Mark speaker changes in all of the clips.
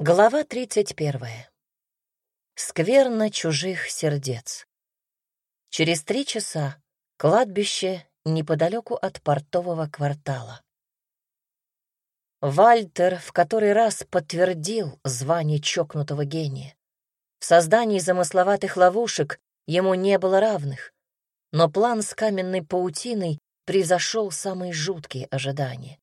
Speaker 1: Глава 31. Скверно чужих сердец. Через три часа кладбище неподалеку от портового квартала. Вальтер в который раз подтвердил звание чокнутого гения. В создании замысловатых ловушек ему не было равных, но план с каменной паутиной превзошел самые жуткие ожидания.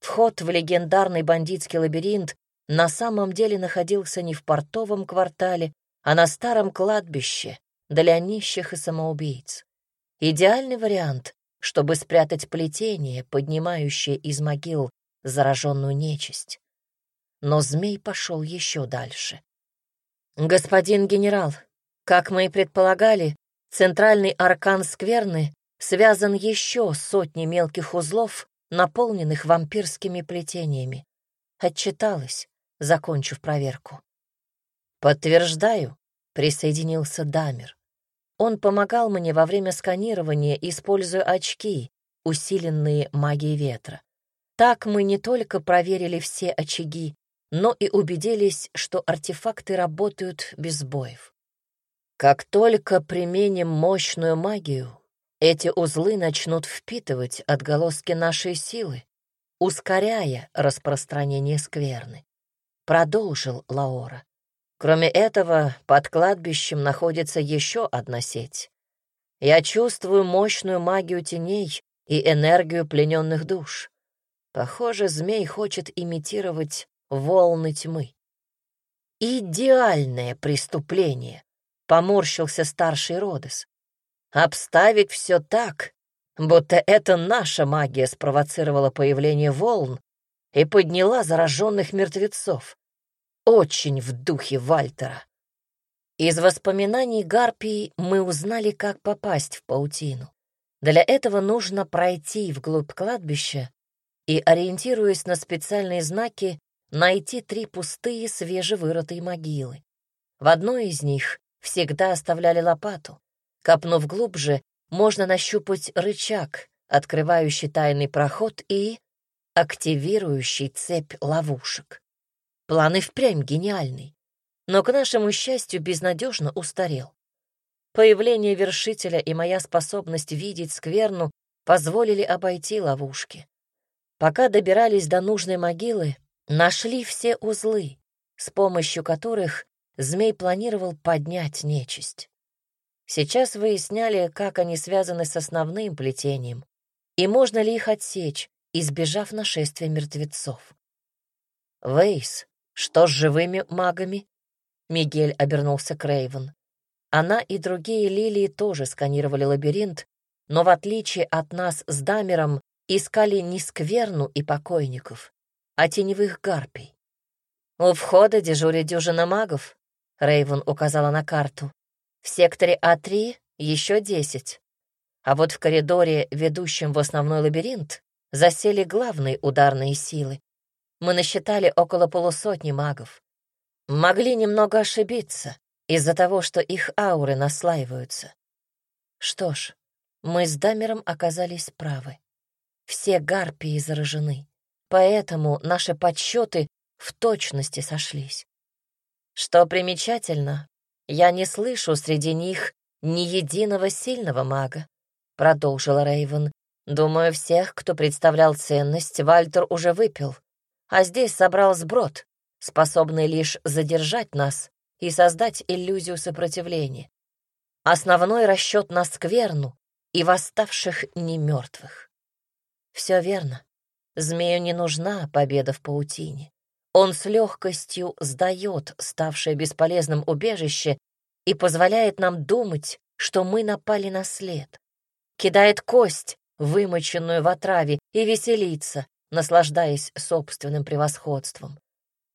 Speaker 1: Вход в легендарный бандитский лабиринт на самом деле находился не в портовом квартале, а на старом кладбище для нищих и самоубийц. Идеальный вариант, чтобы спрятать плетение, поднимающее из могил зараженную нечисть. Но змей пошел еще дальше. «Господин генерал, как мы и предполагали, центральный аркан скверны связан еще сотней мелких узлов, наполненных вампирскими плетениями. Отчиталась закончив проверку. «Подтверждаю», — присоединился Дамер. Он помогал мне во время сканирования, используя очки, усиленные магией ветра. Так мы не только проверили все очаги, но и убедились, что артефакты работают без сбоев. Как только применим мощную магию, эти узлы начнут впитывать отголоски нашей силы, ускоряя распространение скверны продолжил Лаора. Кроме этого, под кладбищем находится еще одна сеть. Я чувствую мощную магию теней и энергию плененных душ. Похоже, змей хочет имитировать волны тьмы. Идеальное преступление, поморщился старший Родос. Обставить все так, будто это наша магия спровоцировала появление волн, и подняла зараженных мертвецов. Очень в духе Вальтера. Из воспоминаний Гарпии мы узнали, как попасть в паутину. Для этого нужно пройти вглубь кладбища и, ориентируясь на специальные знаки, найти три пустые свежевырытые могилы. В одной из них всегда оставляли лопату. Копнув глубже, можно нащупать рычаг, открывающий тайный проход и активирующий цепь ловушек. План и впрямь гениальный, но, к нашему счастью, безнадежно устарел. Появление вершителя и моя способность видеть скверну позволили обойти ловушки. Пока добирались до нужной могилы, нашли все узлы, с помощью которых змей планировал поднять нечисть. Сейчас выясняли, как они связаны с основным плетением, и можно ли их отсечь, избежав нашествия мертвецов. «Вейс, что с живыми магами?» Мигель обернулся к Рейвен. Она и другие лилии тоже сканировали лабиринт, но в отличие от нас с Дамером искали не скверну и покойников, а теневых гарпий. «У входа дежурит дюжина магов», — Рейвен указала на карту. «В секторе А3 еще десять. А вот в коридоре, ведущем в основной лабиринт, засели главные ударные силы. Мы насчитали около полусотни магов. Могли немного ошибиться из-за того, что их ауры наслаиваются. Что ж, мы с Дамером оказались правы. Все гарпии заражены, поэтому наши подсчеты в точности сошлись. Что примечательно, я не слышу среди них ни единого сильного мага, продолжила Рейвен, Думаю, всех, кто представлял ценность, Вальтер уже выпил, а здесь собрал сброд, способный лишь задержать нас и создать иллюзию сопротивления. Основной расчет на скверну и восставших немертвых. Все верно. Змею не нужна победа в паутине. Он с легкостью сдает ставшее бесполезным убежище и позволяет нам думать, что мы напали на след. Кидает кость, вымоченную в отраве, и веселиться, наслаждаясь собственным превосходством.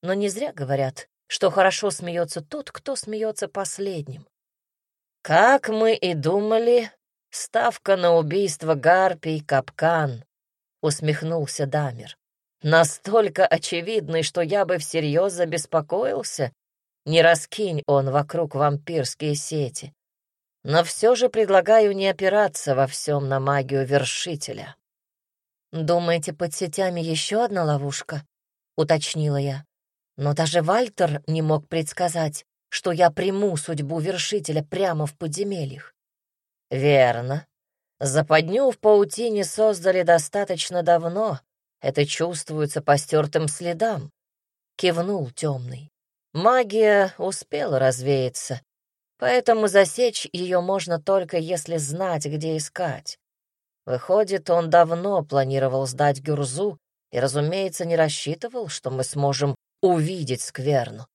Speaker 1: Но не зря говорят, что хорошо смеется тот, кто смеется последним. Как мы и думали, ставка на убийство гарпий — капкан, — усмехнулся Дамер. Настолько очевидный, что я бы всерьез забеспокоился, не раскинь он вокруг вампирские сети но все же предлагаю не опираться во всем на магию вершителя. «Думаете, под сетями еще одна ловушка?» — уточнила я. Но даже Вальтер не мог предсказать, что я приму судьбу вершителя прямо в подземельях. Верно. Западню в паутине создали достаточно давно. Это чувствуется по стертым следам. Кивнул темный. Магия успела развеяться, поэтому засечь ее можно только если знать, где искать. Выходит, он давно планировал сдать Гюрзу и, разумеется, не рассчитывал, что мы сможем увидеть скверну.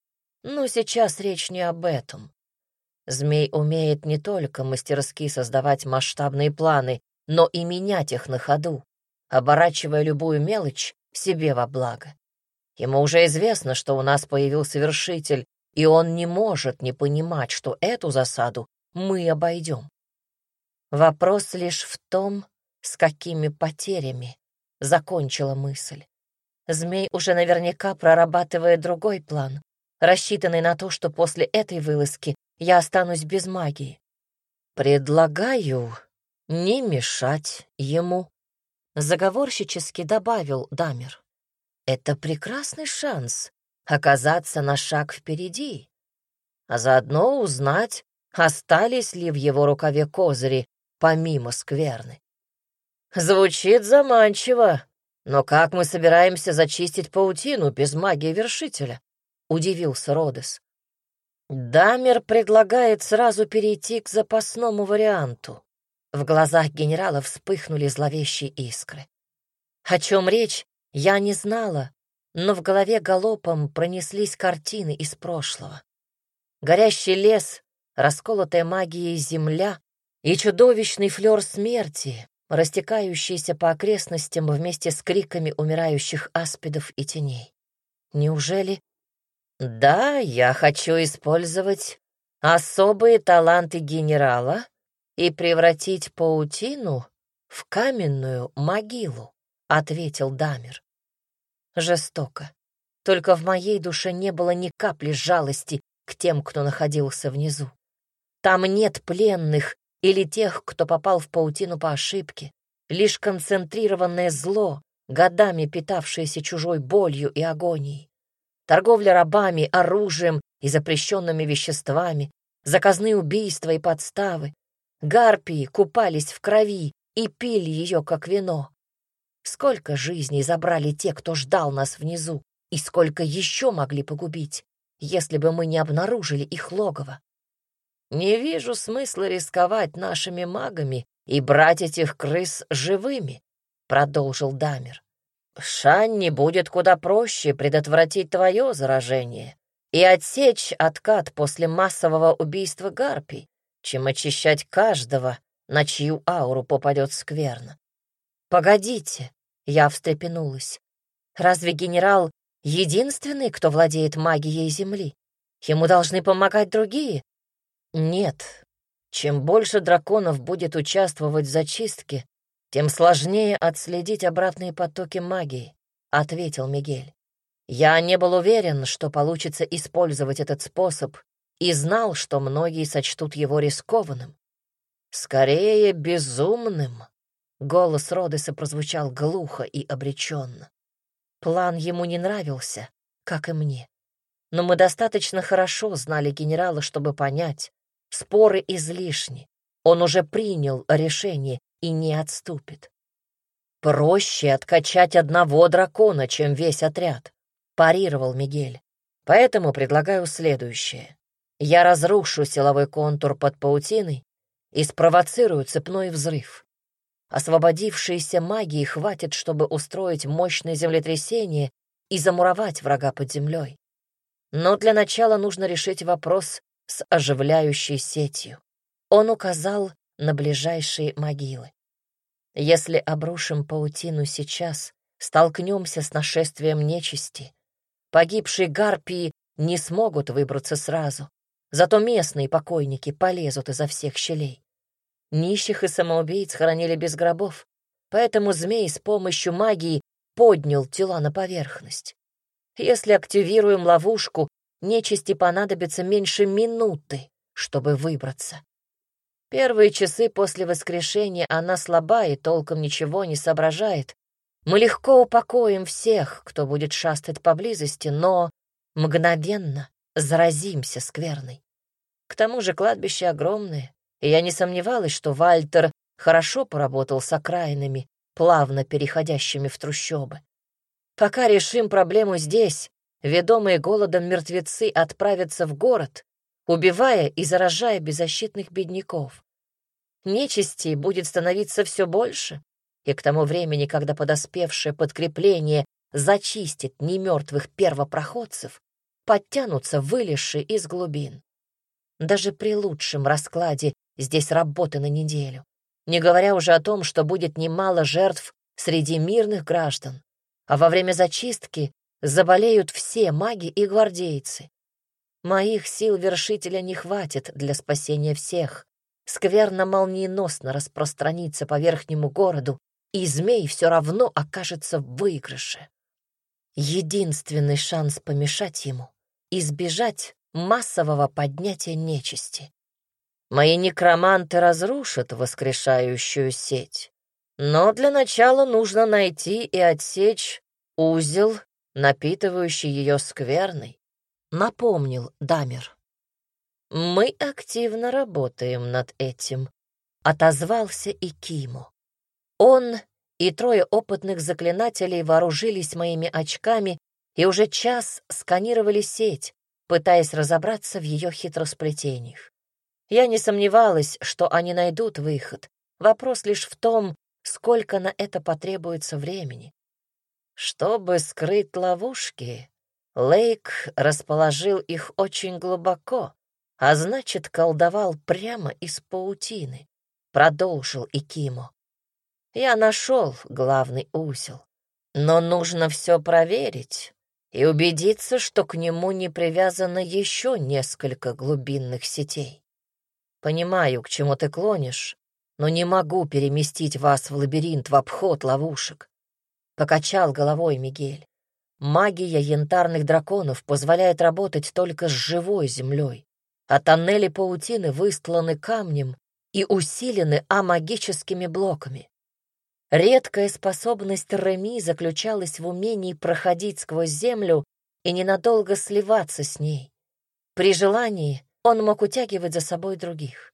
Speaker 1: Но сейчас речь не об этом. Змей умеет не только мастерски создавать масштабные планы, но и менять их на ходу, оборачивая любую мелочь себе во благо. Ему уже известно, что у нас появился вершитель, и он не может не понимать, что эту засаду мы обойдем. Вопрос лишь в том, с какими потерями, — закончила мысль. Змей уже наверняка прорабатывает другой план, рассчитанный на то, что после этой вылазки я останусь без магии. Предлагаю не мешать ему, — заговорщически добавил Дамер. Это прекрасный шанс оказаться на шаг впереди, а заодно узнать, остались ли в его рукаве козыри помимо скверны. Звучит заманчиво, но как мы собираемся зачистить паутину без магии вершителя? Удивился Родес. Дамер предлагает сразу перейти к запасному варианту. В глазах генерала вспыхнули зловещие искры. О чем речь, я не знала, но в голове галопом пронеслись картины из прошлого. Горящий лес, расколотая магией земля и чудовищный флёр смерти, растекающийся по окрестностям вместе с криками умирающих аспидов и теней. Неужели... Да, я хочу использовать особые таланты генерала и превратить паутину в каменную могилу, ответил Дамер. Жестоко. Только в моей душе не было ни капли жалости к тем, кто находился внизу. Там нет пленных или тех, кто попал в паутину по ошибке, лишь концентрированное зло, годами питавшееся чужой болью и агонией. Торговля рабами, оружием и запрещенными веществами, заказные убийства и подставы. Гарпии купались в крови и пили ее, как вино. Сколько жизней забрали те, кто ждал нас внизу, и сколько еще могли погубить, если бы мы не обнаружили их логово. Не вижу смысла рисковать нашими магами и брать этих крыс живыми, продолжил Дамер. Шанни будет куда проще предотвратить твое заражение и отсечь откат после массового убийства гарпий, чем очищать каждого, на чью ауру попадет скверно. Погодите, я встрепенулась. Разве генерал единственный, кто владеет магией Земли? Ему должны помогать другие, нет. Чем больше драконов будет участвовать в зачистке, тем сложнее отследить обратные потоки магии, ответил Мигель. Я не был уверен, что получится использовать этот способ, и знал, что многие сочтут его рискованным. Скорее, безумным. Голос Родеса прозвучал глухо и обреченно. План ему не нравился, как и мне. Но мы достаточно хорошо знали генерала, чтобы понять, Споры излишни. Он уже принял решение и не отступит. Проще откачать одного дракона, чем весь отряд, парировал Мигель. Поэтому предлагаю следующее. Я разрушу силовой контур под паутиной и спровоцирую цепной взрыв. Освободившейся магии хватит, чтобы устроить мощное землетрясение и замуровать врага под землей. Но для начала нужно решить вопрос с оживляющей сетью. Он указал на ближайшие могилы. Если обрушим паутину сейчас, столкнемся с нашествием нечисти. Погибшие гарпии не смогут выбраться сразу, зато местные покойники полезут изо всех щелей. Нищих и самоубийц хоронили без гробов, поэтому змей с помощью магии поднял тела на поверхность. Если активируем ловушку, нечисти понадобится меньше минуты, чтобы выбраться. Первые часы после воскрешения она слаба и толком ничего не соображает. Мы легко упокоим всех, кто будет шастать поблизости, но мгновенно заразимся скверной. К тому же кладбище огромное, и я не сомневалась, что Вальтер хорошо поработал с окраинами, плавно переходящими в трущобы. Пока решим проблему здесь, ведомые голодом мертвецы отправятся в город, убивая и заражая беззащитных бедняков. Нечисти будет становиться все больше, и к тому времени, когда подоспевшее подкрепление зачистит немертвых первопроходцев, подтянутся вылезшие из глубин. Даже при лучшем раскладе здесь работа на неделю, не говоря уже о том, что будет немало жертв среди мирных граждан, а во время зачистки заболеют все маги и гвардейцы. Моих сил вершителя не хватит для спасения всех. Скверно молниеносно распространится по верхнему городу, и змей все равно окажется в выигрыше. Единственный шанс помешать ему — избежать массового поднятия нечисти. Мои некроманты разрушат воскрешающую сеть. Но для начала нужно найти и отсечь узел, напитывающий ее скверной, напомнил Дамер. «Мы активно работаем над этим», — отозвался и Киму. Он и трое опытных заклинателей вооружились моими очками и уже час сканировали сеть, пытаясь разобраться в ее хитросплетениях. Я не сомневалась, что они найдут выход. Вопрос лишь в том, сколько на это потребуется времени. Чтобы скрыть ловушки, Лейк расположил их очень глубоко, а значит, колдовал прямо из паутины, продолжил Икимо. Я нашел главный узел, но нужно все проверить и убедиться, что к нему не привязано еще несколько глубинных сетей. Понимаю, к чему ты клонишь, но не могу переместить вас в лабиринт в обход ловушек. Покачал головой Мигель. Магия янтарных драконов позволяет работать только с живой землей, а тоннели паутины выстланы камнем и усилены амагическими блоками. Редкая способность Реми заключалась в умении проходить сквозь землю и ненадолго сливаться с ней. При желании он мог утягивать за собой других.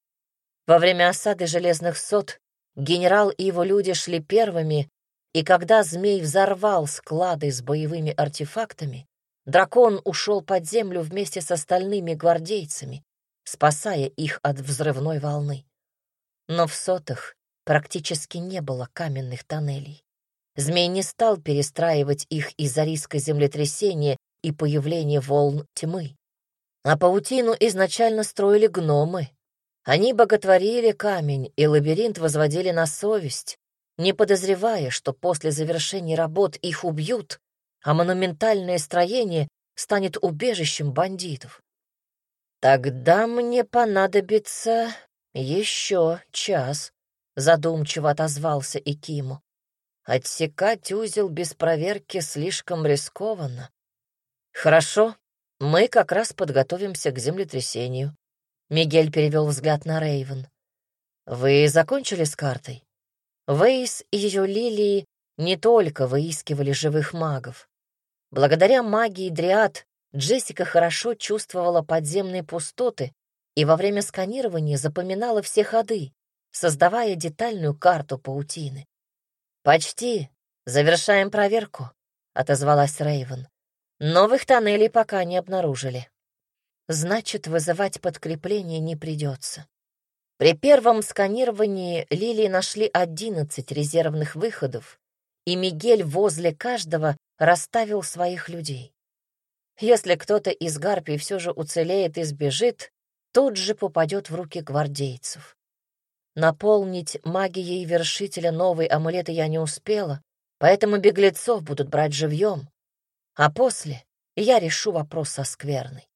Speaker 1: Во время осады железных сот генерал и его люди шли первыми, и когда змей взорвал склады с боевыми артефактами, дракон ушел под землю вместе с остальными гвардейцами, спасая их от взрывной волны. Но в сотах практически не было каменных тоннелей. Змей не стал перестраивать их из-за риска землетрясения и появления волн тьмы. А паутину изначально строили гномы. Они боготворили камень, и лабиринт возводили на совесть, не подозревая, что после завершения работ их убьют, а монументальное строение станет убежищем бандитов. «Тогда мне понадобится еще час», — задумчиво отозвался Икиму. «Отсекать узел без проверки слишком рискованно». «Хорошо, мы как раз подготовимся к землетрясению. Мигель перевел взгляд на Рейвен. Вы закончили с картой? Вейс и ее лилии не только выискивали живых магов. Благодаря магии Дриад Джессика хорошо чувствовала подземные пустоты и во время сканирования запоминала все ходы, создавая детальную карту паутины. «Почти. Завершаем проверку», — отозвалась Рейвен. Новых тоннелей пока не обнаружили. Значит, вызывать подкрепление не придется. При первом сканировании Лилии нашли 11 резервных выходов, и Мигель возле каждого расставил своих людей. Если кто-то из гарпий все же уцелеет и сбежит, тут же попадет в руки гвардейцев. Наполнить магией вершителя новый амулеты я не успела, поэтому беглецов будут брать живьем, а после я решу вопрос со скверной.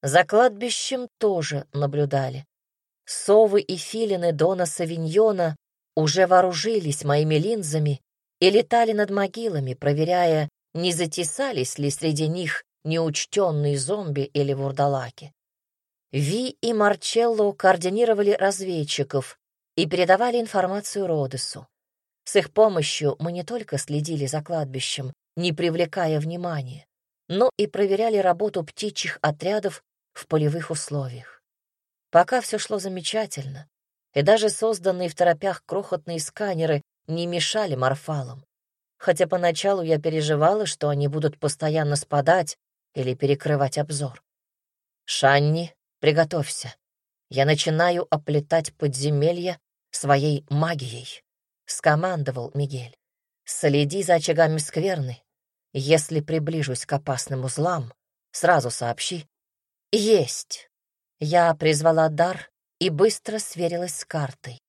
Speaker 1: За кладбищем тоже наблюдали. Совы и филины Дона Савиньона уже вооружились моими линзами и летали над могилами, проверяя, не затесались ли среди них неучтенные зомби или вурдалаки. Ви и Марчелло координировали разведчиков и передавали информацию Родесу. С их помощью мы не только следили за кладбищем, не привлекая внимания, но и проверяли работу птичьих отрядов в полевых условиях. Пока все шло замечательно, и даже созданные в торопях крохотные сканеры не мешали морфалам. Хотя поначалу я переживала, что они будут постоянно спадать или перекрывать обзор. «Шанни, приготовься. Я начинаю оплетать подземелье своей магией», — скомандовал Мигель. «Следи за очагами скверны. Если приближусь к опасным узлам, сразу сообщи». «Есть!» Я призвала дар и быстро сверилась с картой.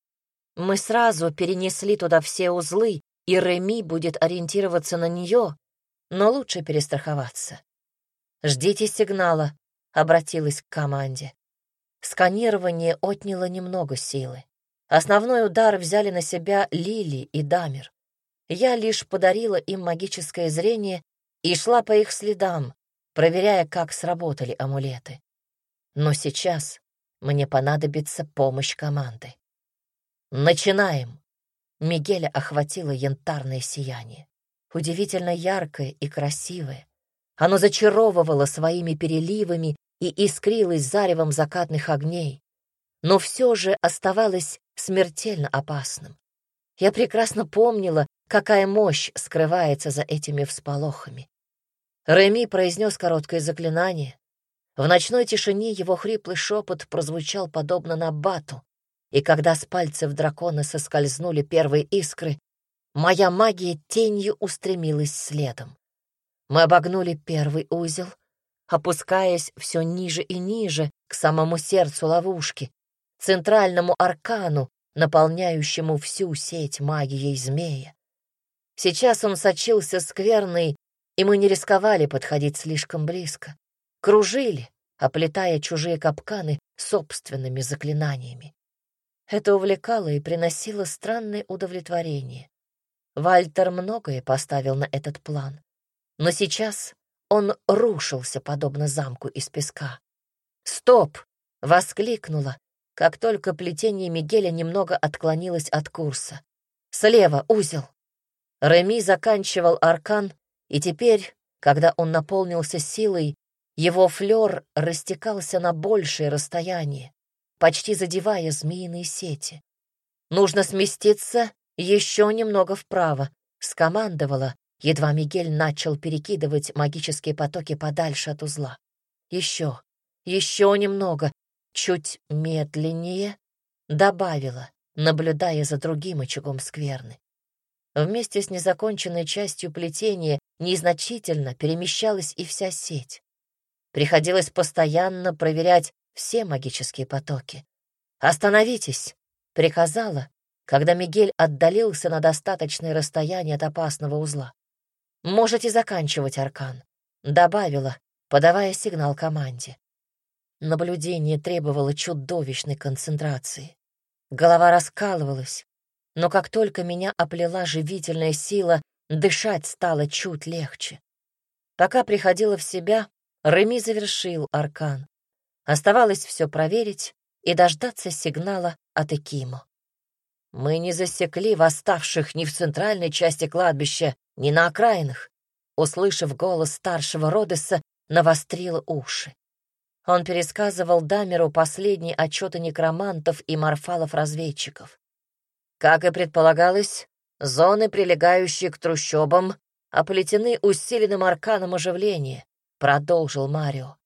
Speaker 1: Мы сразу перенесли туда все узлы, и Реми будет ориентироваться на нее, но лучше перестраховаться. «Ждите сигнала», — обратилась к команде. Сканирование отняло немного силы. Основной удар взяли на себя Лили и Дамир. Я лишь подарила им магическое зрение и шла по их следам, проверяя, как сработали амулеты. Но сейчас мне понадобится помощь команды. Начинаем. Мигеля охватило янтарное сияние. Удивительно яркое и красивое. Оно зачаровывало своими переливами и искрилось заревом закатных огней, но все же оставалось смертельно опасным. Я прекрасно помнила, какая мощь скрывается за этими всполохами. Реми произнес короткое заклинание, в ночной тишине его хриплый шепот прозвучал подобно набату, и когда с пальцев дракона соскользнули первые искры, моя магия тенью устремилась следом. Мы обогнули первый узел, опускаясь все ниже и ниже к самому сердцу ловушки, центральному аркану, наполняющему всю сеть магией змея. Сейчас он сочился скверный, и мы не рисковали подходить слишком близко кружили, оплетая чужие капканы собственными заклинаниями. Это увлекало и приносило странное удовлетворение. Вальтер многое поставил на этот план, но сейчас он рушился, подобно замку из песка. «Стоп!» — воскликнула, как только плетение Мигеля немного отклонилось от курса. «Слева узел!» Реми заканчивал аркан, и теперь, когда он наполнился силой, его флёр растекался на большее расстояние, почти задевая змеиные сети. «Нужно сместиться еще немного вправо», — скомандовала, едва Мигель начал перекидывать магические потоки подальше от узла. «Еще, еще немного, чуть медленнее», — добавила, наблюдая за другим очагом скверны. Вместе с незаконченной частью плетения незначительно перемещалась и вся сеть. Приходилось постоянно проверять все магические потоки. «Остановитесь!» — приказала, когда Мигель отдалился на достаточное расстояние от опасного узла. «Можете заканчивать аркан», — добавила, подавая сигнал команде. Наблюдение требовало чудовищной концентрации. Голова раскалывалась, но как только меня оплела живительная сила, дышать стало чуть легче. Пока приходила в себя, Реми завершил аркан. Оставалось все проверить и дождаться сигнала от Экимо. Мы не засекли восставших ни в центральной части кладбища, ни на окраинах. Услышав голос старшего Родеса, навострил уши. Он пересказывал Дамеру последние отчеты некромантов и морфалов-разведчиков. Как и предполагалось, зоны, прилегающие к трущобам, оплетены усиленным арканом оживления, продолжил Марио.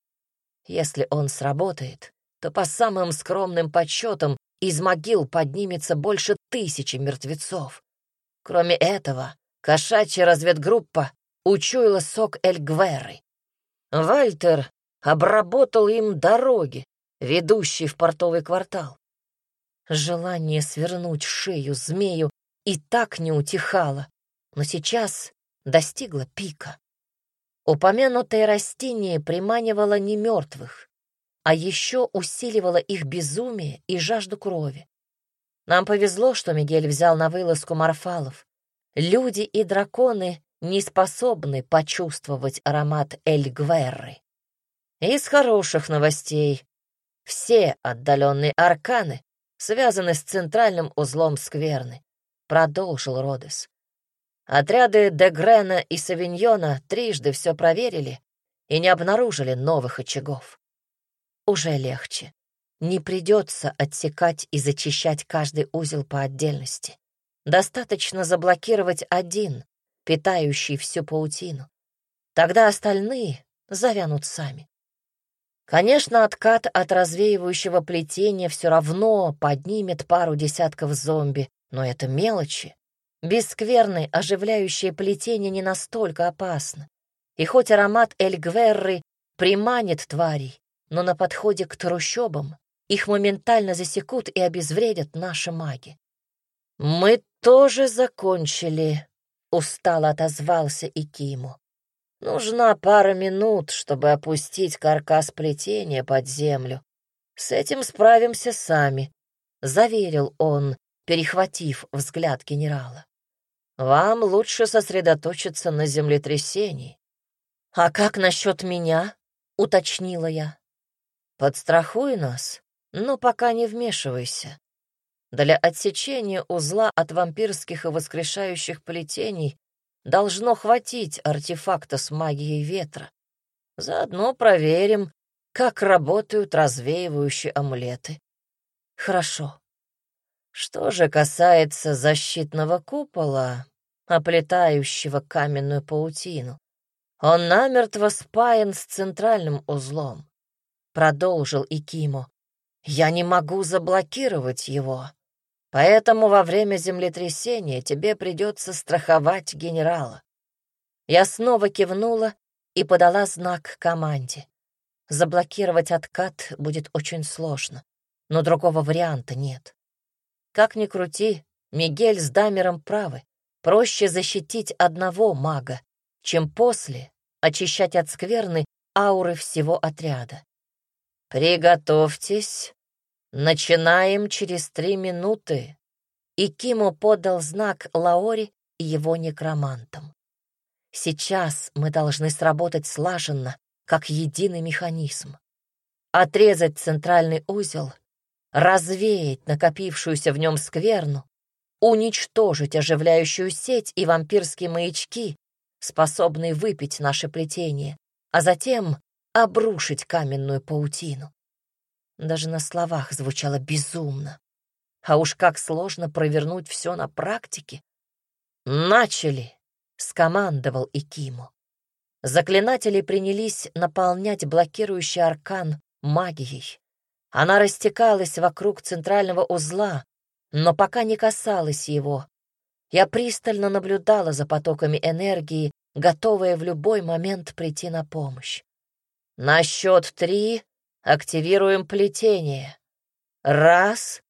Speaker 1: Если он сработает, то по самым скромным подсчетам из могил поднимется больше тысячи мертвецов. Кроме этого, кошачья разведгруппа учуяла сок Эльгверы. Вальтер обработал им дороги, ведущие в портовый квартал. Желание свернуть шею змею и так не утихало, но сейчас достигло пика. Упомянутое растение приманивало не мертвых, а еще усиливало их безумие и жажду крови. Нам повезло, что Мигель взял на вылазку морфалов. Люди и драконы не способны почувствовать аромат Эль-Гверры. Из хороших новостей. Все отдаленные арканы связаны с центральным узлом скверны, продолжил Родес. Отряды Дегрена и Савиньона трижды все проверили и не обнаружили новых очагов. Уже легче. Не придется отсекать и зачищать каждый узел по отдельности. Достаточно заблокировать один, питающий всю паутину. Тогда остальные завянут сами. Конечно, откат от развеивающего плетения все равно поднимет пару десятков зомби, но это мелочи. Бескверное оживляющее плетение не настолько опасно. И хоть аромат Эльгверры приманит тварей, но на подходе к трущобам их моментально засекут и обезвредят наши маги. «Мы тоже закончили», — устало отозвался Икиму. «Нужна пара минут, чтобы опустить каркас плетения под землю. С этим справимся сами», — заверил он, перехватив взгляд генерала. «Вам лучше сосредоточиться на землетрясении». «А как насчет меня?» — уточнила я. «Подстрахуй нас, но пока не вмешивайся. Для отсечения узла от вампирских и воскрешающих плетений должно хватить артефакта с магией ветра. Заодно проверим, как работают развеивающие амулеты. Хорошо. Что же касается защитного купола, оплетающего каменную паутину, он намертво спаян с центральным узлом. Продолжил Икимо. Я не могу заблокировать его, поэтому во время землетрясения тебе придется страховать генерала. Я снова кивнула и подала знак команде. Заблокировать откат будет очень сложно, но другого варианта нет. Как ни крути, Мигель с Дамером правы. Проще защитить одного мага, чем после очищать от скверны ауры всего отряда. «Приготовьтесь. Начинаем через три минуты». И Кимо подал знак Лаори и его некромантам. Сейчас мы должны сработать слаженно, как единый механизм. Отрезать центральный узел, развеять накопившуюся в нем скверну, уничтожить оживляющую сеть и вампирские маячки, способные выпить наше плетение, а затем обрушить каменную паутину. Даже на словах звучало безумно. А уж как сложно провернуть все на практике. «Начали!» — скомандовал Икиму. Заклинатели принялись наполнять блокирующий аркан магией. Она растекалась вокруг центрального узла, но пока не касалась его. Я пристально наблюдала за потоками энергии, готовая в любой момент прийти на помощь. На счет три активируем плетение. Раз.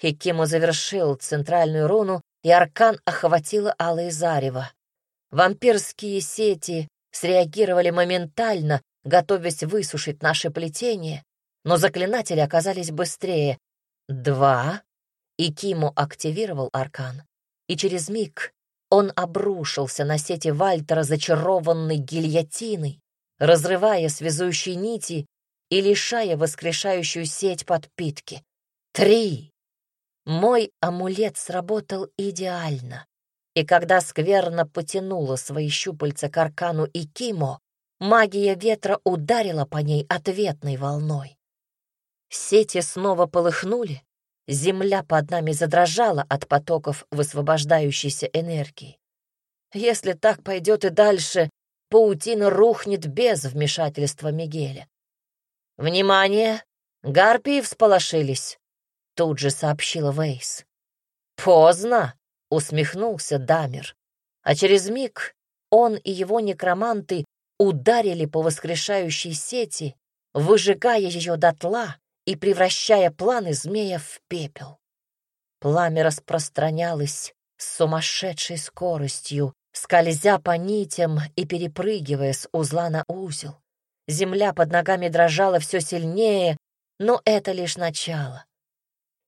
Speaker 1: Хикиму завершил центральную руну, и аркан охватило алое зарево. Вампирские сети среагировали моментально, готовясь высушить наше плетение, но заклинатели оказались быстрее. Два. И Киму активировал аркан, и через миг он обрушился на сети Вальтера зачарованной гильотиной, разрывая связующие нити и лишая воскрешающую сеть подпитки. Три. Мой амулет сработал идеально, и когда скверно потянула свои щупальца к аркану и Кимо, магия ветра ударила по ней ответной волной. Сети снова полыхнули, земля под нами задрожала от потоков высвобождающейся энергии. Если так пойдет и дальше, паутина рухнет без вмешательства Мигеля. «Внимание! Гарпии всполошились!» — тут же сообщила Вейс. «Поздно!» — усмехнулся Дамер. А через миг он и его некроманты ударили по воскрешающей сети, выжигая ее дотла и превращая планы змея в пепел. Пламя распространялось с сумасшедшей скоростью, скользя по нитям и перепрыгивая с узла на узел. Земля под ногами дрожала все сильнее, но это лишь начало.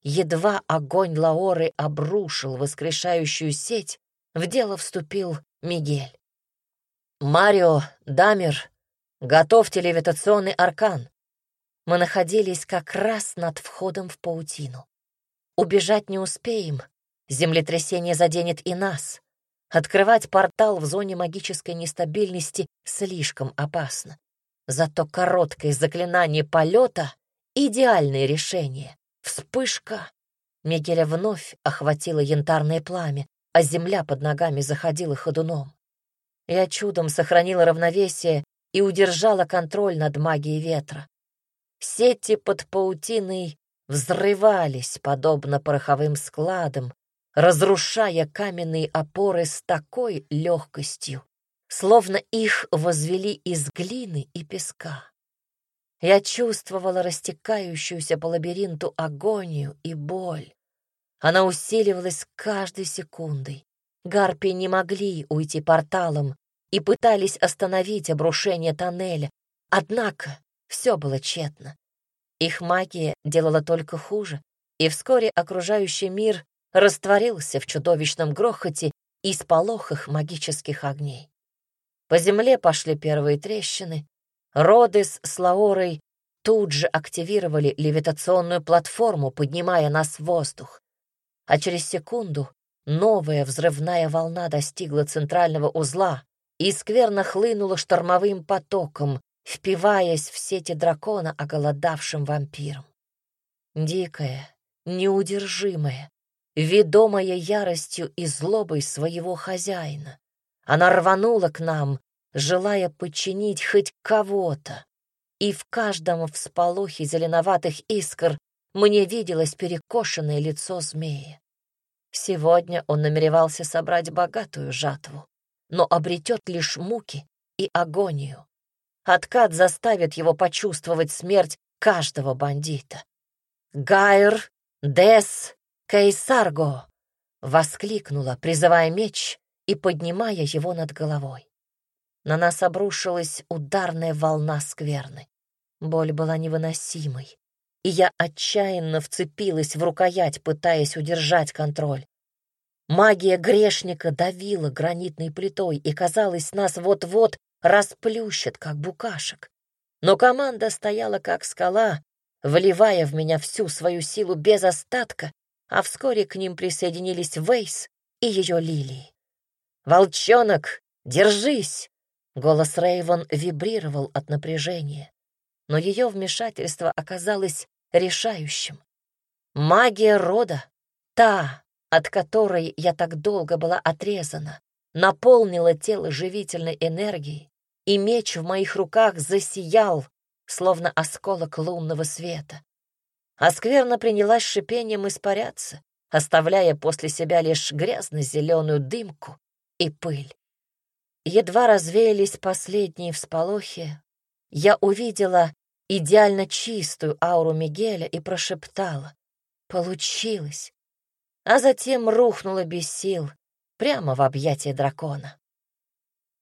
Speaker 1: Едва огонь Лаоры обрушил воскрешающую сеть, в дело вступил Мигель. «Марио, Дамир, готовьте левитационный аркан. Мы находились как раз над входом в паутину. Убежать не успеем, землетрясение заденет и нас. Открывать портал в зоне магической нестабильности слишком опасно. Зато короткое заклинание полета — идеальное решение. Вспышка. Мигеля вновь охватила янтарное пламя, а земля под ногами заходила ходуном. Я чудом сохранила равновесие и удержала контроль над магией ветра. Сети под паутиной взрывались, подобно пороховым складам, разрушая каменные опоры с такой легкостью, словно их возвели из глины и песка. Я чувствовала растекающуюся по лабиринту агонию и боль. Она усиливалась каждой секундой. Гарпии не могли уйти порталом и пытались остановить обрушение тоннеля, однако все было тщетно. Их магия делала только хуже, и вскоре окружающий мир растворился в чудовищном грохоте и сполохах магических огней. По земле пошли первые трещины. Родес с Лаорой тут же активировали левитационную платформу, поднимая нас в воздух. А через секунду новая взрывная волна достигла центрального узла и скверно хлынула штормовым потоком, впиваясь в сети дракона оголодавшим вампиром. Дикая, неудержимая, ведомая яростью и злобой своего хозяина. Она рванула к нам, желая подчинить хоть кого-то. И в каждом всполохе зеленоватых искр мне виделось перекошенное лицо змея. Сегодня он намеревался собрать богатую жатву, но обретет лишь муки и агонию. Откат заставит его почувствовать смерть каждого бандита. «Гайр, Дес, Кейсарго!» — воскликнула, призывая меч и поднимая его над головой. На нас обрушилась ударная волна скверны. Боль была невыносимой, и я отчаянно вцепилась в рукоять, пытаясь удержать контроль. Магия грешника давила гранитной плитой, и, казалось, нас вот-вот расплющат, как букашек. Но команда стояла как скала, вливая в меня всю свою силу без остатка, а вскоре к ним присоединились Вейс и ее лилии. «Волчонок, держись!» Голос Рейвен вибрировал от напряжения, но ее вмешательство оказалось решающим. Магия рода, та, от которой я так долго была отрезана, наполнила тело живительной энергией, и меч в моих руках засиял, словно осколок лунного света. А скверно принялась шипением испаряться, оставляя после себя лишь грязно-зеленую дымку и пыль. Едва развеялись последние всполохи, я увидела идеально чистую ауру Мигеля и прошептала «Получилось!» А затем рухнула без сил прямо в объятия дракона.